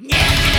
Yeah!